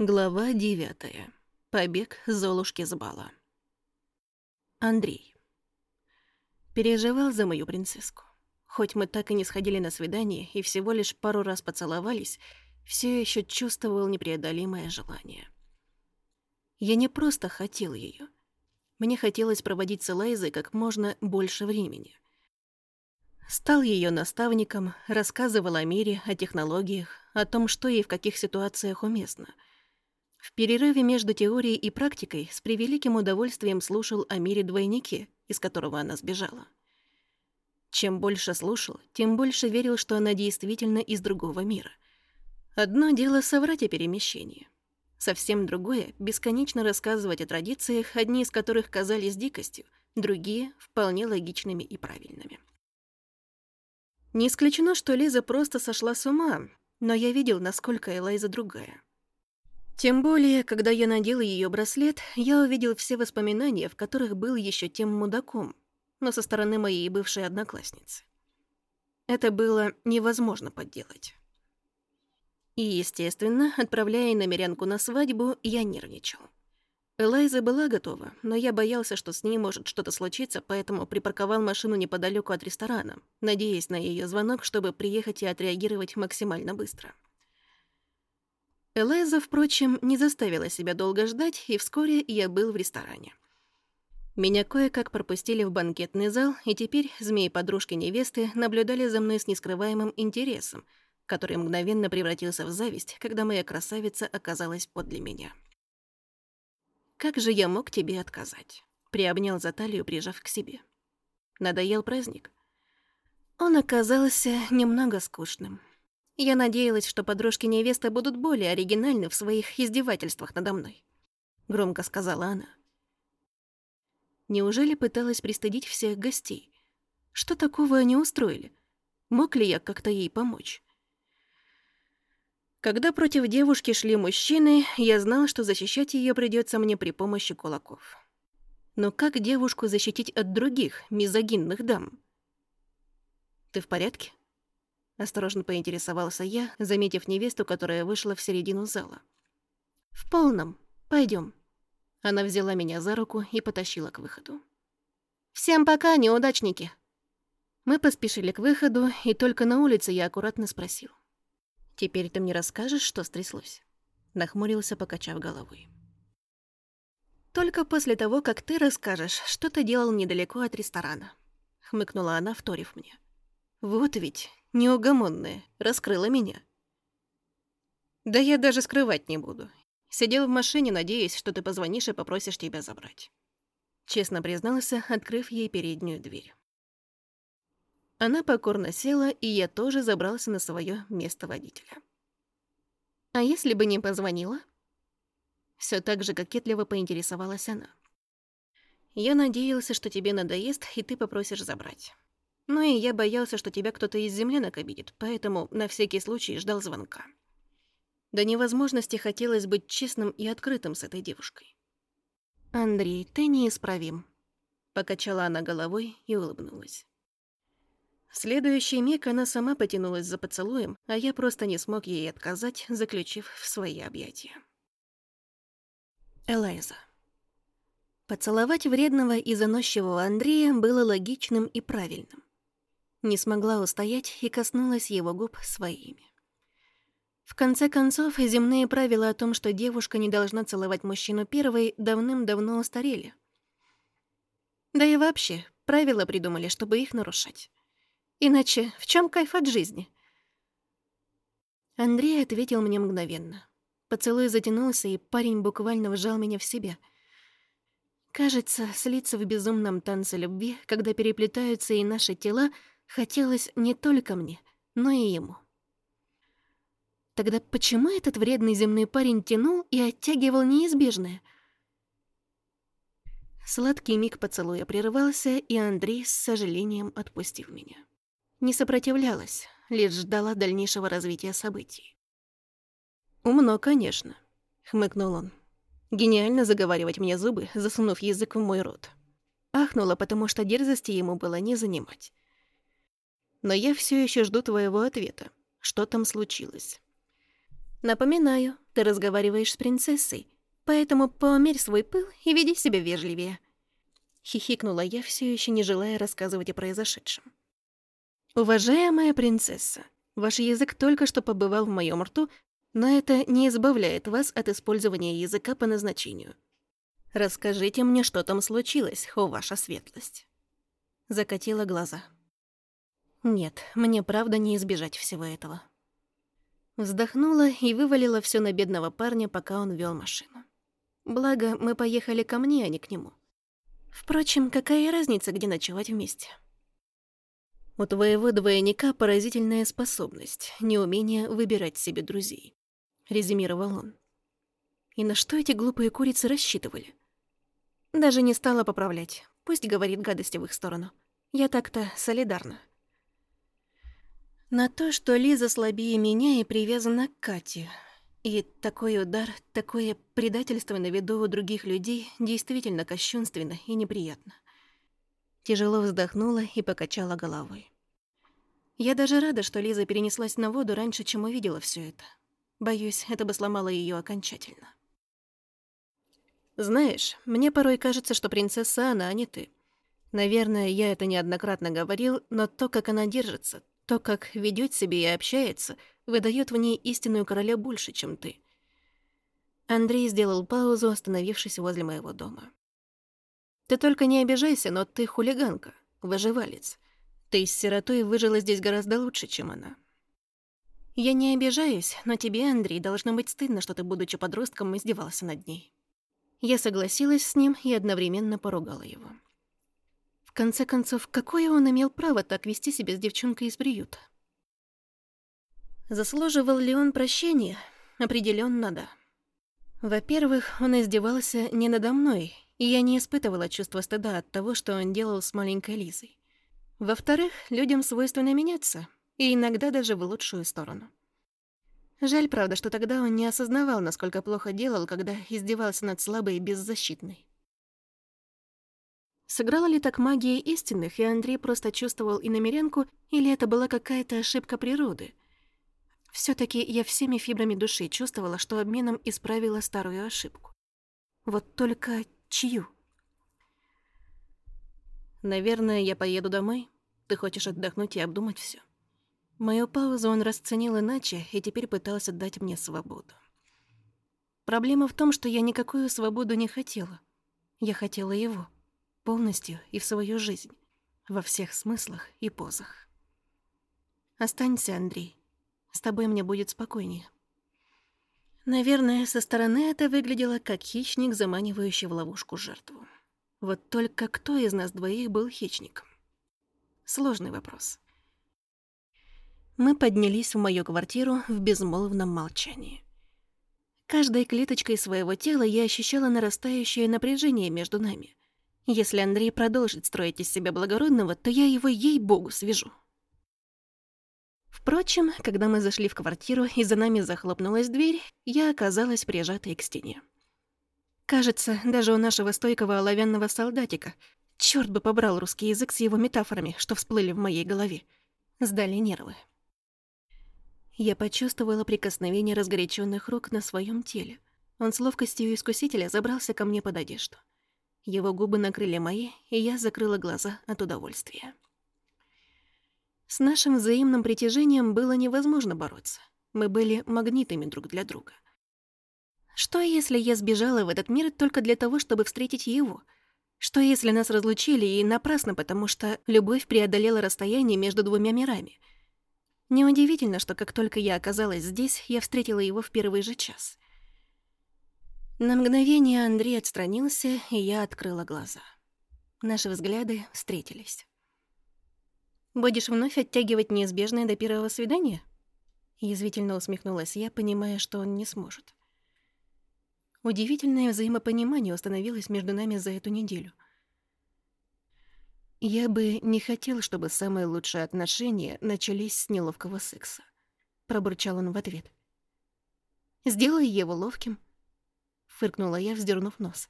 Глава девятая. Побег Золушки с бала. Андрей. Переживал за мою принцесску. Хоть мы так и не сходили на свидание и всего лишь пару раз поцеловались, все еще чувствовал непреодолимое желание. Я не просто хотел ее. Мне хотелось проводить с Элайзой как можно больше времени. Стал ее наставником, рассказывал о мире, о технологиях, о том, что ей в каких ситуациях уместно — в перерыве между теорией и практикой с превеликим удовольствием слушал о мире двойнике, из которого она сбежала. Чем больше слушал, тем больше верил, что она действительно из другого мира. Одно дело соврать о перемещении. Совсем другое — бесконечно рассказывать о традициях, одни из которых казались дикостью, другие — вполне логичными и правильными. Не исключено, что Лиза просто сошла с ума, но я видел, насколько Элайза другая. Тем более, когда я надел ее браслет, я увидел все воспоминания, в которых был еще тем мудаком, но со стороны моей бывшей одноклассницы. Это было невозможно подделать. И, естественно, отправляя намерянку на свадьбу, я нервничал. Элайза была готова, но я боялся, что с ней может что-то случиться, поэтому припарковал машину неподалеку от ресторана, надеясь на ее звонок, чтобы приехать и отреагировать максимально быстро. Элайза, впрочем, не заставила себя долго ждать, и вскоре я был в ресторане. Меня кое-как пропустили в банкетный зал, и теперь змеи-подружки невесты наблюдали за мной с нескрываемым интересом, который мгновенно превратился в зависть, когда моя красавица оказалась подле меня. «Как же я мог тебе отказать?» — приобнял за талию, прижав к себе. Надоел праздник. Он оказался немного скучным. Я надеялась, что подружки невесты будут более оригинальны в своих издевательствах надо мной. Громко сказала она. Неужели пыталась пристыдить всех гостей? Что такого они устроили? Мог ли я как-то ей помочь? Когда против девушки шли мужчины, я знал, что защищать ее придется мне при помощи кулаков. Но как девушку защитить от других, мизогинных дам? «Ты в порядке?» Осторожно поинтересовался я, заметив невесту, которая вышла в середину зала. «В полном. Пойдем. Она взяла меня за руку и потащила к выходу. «Всем пока, неудачники!» Мы поспешили к выходу, и только на улице я аккуратно спросил. «Теперь ты мне расскажешь, что стряслось?» Нахмурился, покачав головой. «Только после того, как ты расскажешь, что ты делал недалеко от ресторана», — хмыкнула она, вторив мне. «Вот ведь неугомонная, раскрыла меня. Да я даже скрывать не буду. Сидел в машине, надеясь, что ты позвонишь и попросишь тебя забрать. Честно признался, открыв ей переднюю дверь. Она покорно села, и я тоже забрался на свое место водителя. «А если бы не позвонила?» Все так же кокетливо поинтересовалась она. «Я надеялся, что тебе надоест, и ты попросишь забрать. Ну и я боялся, что тебя кто-то из землянок обидит, поэтому на всякий случай ждал звонка. До невозможности хотелось быть честным и открытым с этой девушкой. «Андрей, ты неисправим», — покачала она головой и улыбнулась. В следующий миг она сама потянулась за поцелуем, а я просто не смог ей отказать, заключив в свои объятия. Элайза. Поцеловать вредного и заносчивого Андрея было логичным и правильным. Не смогла устоять и коснулась его губ своими. В конце концов, земные правила о том, что девушка не должна целовать мужчину первой, давным-давно устарели. Да и вообще, правила придумали, чтобы их нарушать. Иначе в чем кайф от жизни? Андрей ответил мне мгновенно. Поцелуй затянулся, и парень буквально вжал меня в себя. Кажется, слиться в безумном танце любви, когда переплетаются и наши тела — хотелось не только мне, но и ему. Тогда почему этот вредный земной парень тянул и оттягивал неизбежное? Сладкий миг поцелуя прерывался, и Андрей с сожалением отпустил меня. Не сопротивлялась, лишь ждала дальнейшего развития событий. «Умно, конечно», — хмыкнул он. «Гениально заговаривать мне зубы, засунув язык в мой рот». Ахнула, потому что дерзости ему было не занимать. Но я все еще жду твоего ответа. Что там случилось? Напоминаю, ты разговариваешь с принцессой, поэтому поумерь свой пыл и веди себя вежливее. Хихикнула я, все еще не желая рассказывать о произошедшем. Уважаемая принцесса, ваш язык только что побывал в моем рту, но это не избавляет вас от использования языка по назначению. Расскажите мне, что там случилось, о ваша светлость. Закатила глаза. Нет, мне правда не избежать всего этого. Вздохнула и вывалила все на бедного парня, пока он вел машину. Благо, мы поехали ко мне, а не к нему. Впрочем, какая разница, где ночевать вместе? У твоего двойника поразительная способность, неумение выбирать себе друзей. Резюмировал он. И на что эти глупые курицы рассчитывали? Даже не стала поправлять. Пусть говорит гадости в их сторону. Я так-то солидарна. На то, что Лиза слабее меня и привязана к Кате. И такой удар, такое предательство на виду у других людей действительно кощунственно и неприятно. Тяжело вздохнула и покачала головой. Я даже рада, что Лиза перенеслась на воду раньше, чем увидела все это. Боюсь, это бы сломало ее окончательно. Знаешь, мне порой кажется, что принцесса она, а не ты. Наверное, я это неоднократно говорил, но то, как она держится, то, как ведет себя и общается, выдает в ней истинную короля больше, чем ты. Андрей сделал паузу, остановившись возле моего дома. Ты только не обижайся, но ты хулиганка, выживалец. Ты с сиротой выжила здесь гораздо лучше, чем она. Я не обижаюсь, но тебе, Андрей, должно быть стыдно, что ты, будучи подростком, издевался над ней. Я согласилась с ним и одновременно поругала его конце концов, какое он имел право так вести себя с девчонкой из приюта? Заслуживал ли он прощения? Определенно да. Во-первых, он издевался не надо мной, и я не испытывала чувства стыда от того, что он делал с маленькой Лизой. Во-вторых, людям свойственно меняться, и иногда даже в лучшую сторону. Жаль, правда, что тогда он не осознавал, насколько плохо делал, когда издевался над слабой и беззащитной. Сыграла ли так магия истинных, и Андрей просто чувствовал иномерянку, или это была какая-то ошибка природы? все таки я всеми фибрами души чувствовала, что обменом исправила старую ошибку. Вот только чью? Наверное, я поеду домой. Ты хочешь отдохнуть и обдумать все. Мою паузу он расценил иначе и теперь пытался дать мне свободу. Проблема в том, что я никакую свободу не хотела. Я хотела его полностью и в свою жизнь, во всех смыслах и позах. Останься, Андрей. С тобой мне будет спокойнее. Наверное, со стороны это выглядело как хищник, заманивающий в ловушку жертву. Вот только кто из нас двоих был хищником? Сложный вопрос. Мы поднялись в мою квартиру в безмолвном молчании. Каждой клеточкой своего тела я ощущала нарастающее напряжение между нами. Если Андрей продолжит строить из себя благородного, то я его ей-богу свяжу. Впрочем, когда мы зашли в квартиру и за нами захлопнулась дверь, я оказалась прижатой к стене. Кажется, даже у нашего стойкого оловянного солдатика, черт бы побрал русский язык с его метафорами, что всплыли в моей голове, сдали нервы. Я почувствовала прикосновение разгоряченных рук на своем теле. Он с ловкостью искусителя забрался ко мне под одежду. Его губы накрыли мои, и я закрыла глаза от удовольствия. С нашим взаимным притяжением было невозможно бороться. Мы были магнитами друг для друга. Что если я сбежала в этот мир только для того, чтобы встретить его? Что если нас разлучили и напрасно, потому что любовь преодолела расстояние между двумя мирами? Неудивительно, что как только я оказалась здесь, я встретила его в первый же час — на мгновение Андрей отстранился, и я открыла глаза. Наши взгляды встретились. «Будешь вновь оттягивать неизбежное до первого свидания?» Язвительно усмехнулась я, понимая, что он не сможет. Удивительное взаимопонимание установилось между нами за эту неделю. «Я бы не хотел, чтобы самые лучшие отношения начались с неловкого секса», — пробурчал он в ответ. «Сделай его ловким», фыркнула я, вздернув нос.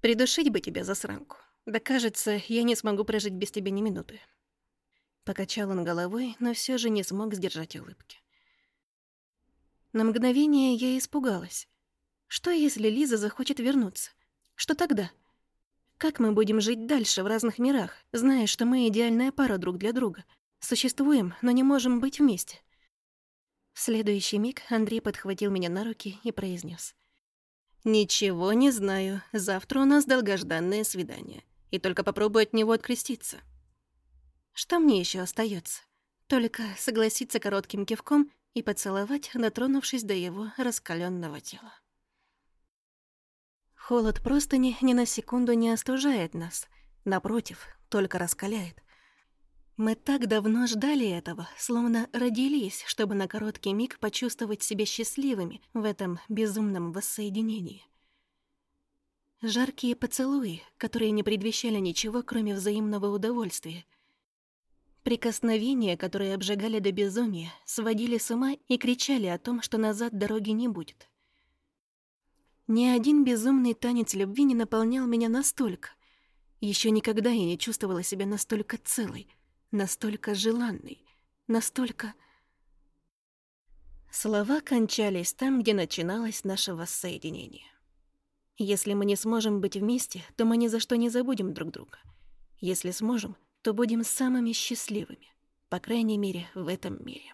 «Придушить бы тебя, засранку. Да кажется, я не смогу прожить без тебя ни минуты». Покачал он головой, но все же не смог сдержать улыбки. На мгновение я испугалась. Что, если Лиза захочет вернуться? Что тогда? Как мы будем жить дальше в разных мирах, зная, что мы идеальная пара друг для друга? Существуем, но не можем быть вместе. В следующий миг Андрей подхватил меня на руки и произнес: «Ничего не знаю. Завтра у нас долгожданное свидание. И только попробуй от него откреститься». Что мне еще остается? Только согласиться коротким кивком и поцеловать, дотронувшись до его раскаленного тела. Холод простыни ни на секунду не остужает нас. Напротив, только раскаляет. Мы так давно ждали этого, словно родились, чтобы на короткий миг почувствовать себя счастливыми в этом безумном воссоединении. Жаркие поцелуи, которые не предвещали ничего, кроме взаимного удовольствия. Прикосновения, которые обжигали до безумия, сводили с ума и кричали о том, что назад дороги не будет. Ни один безумный танец любви не наполнял меня настолько. Еще никогда я не чувствовала себя настолько целой — настолько желанный, настолько... Слова кончались там, где начиналось наше воссоединение. Если мы не сможем быть вместе, то мы ни за что не забудем друг друга. Если сможем, то будем самыми счастливыми, по крайней мере, в этом мире.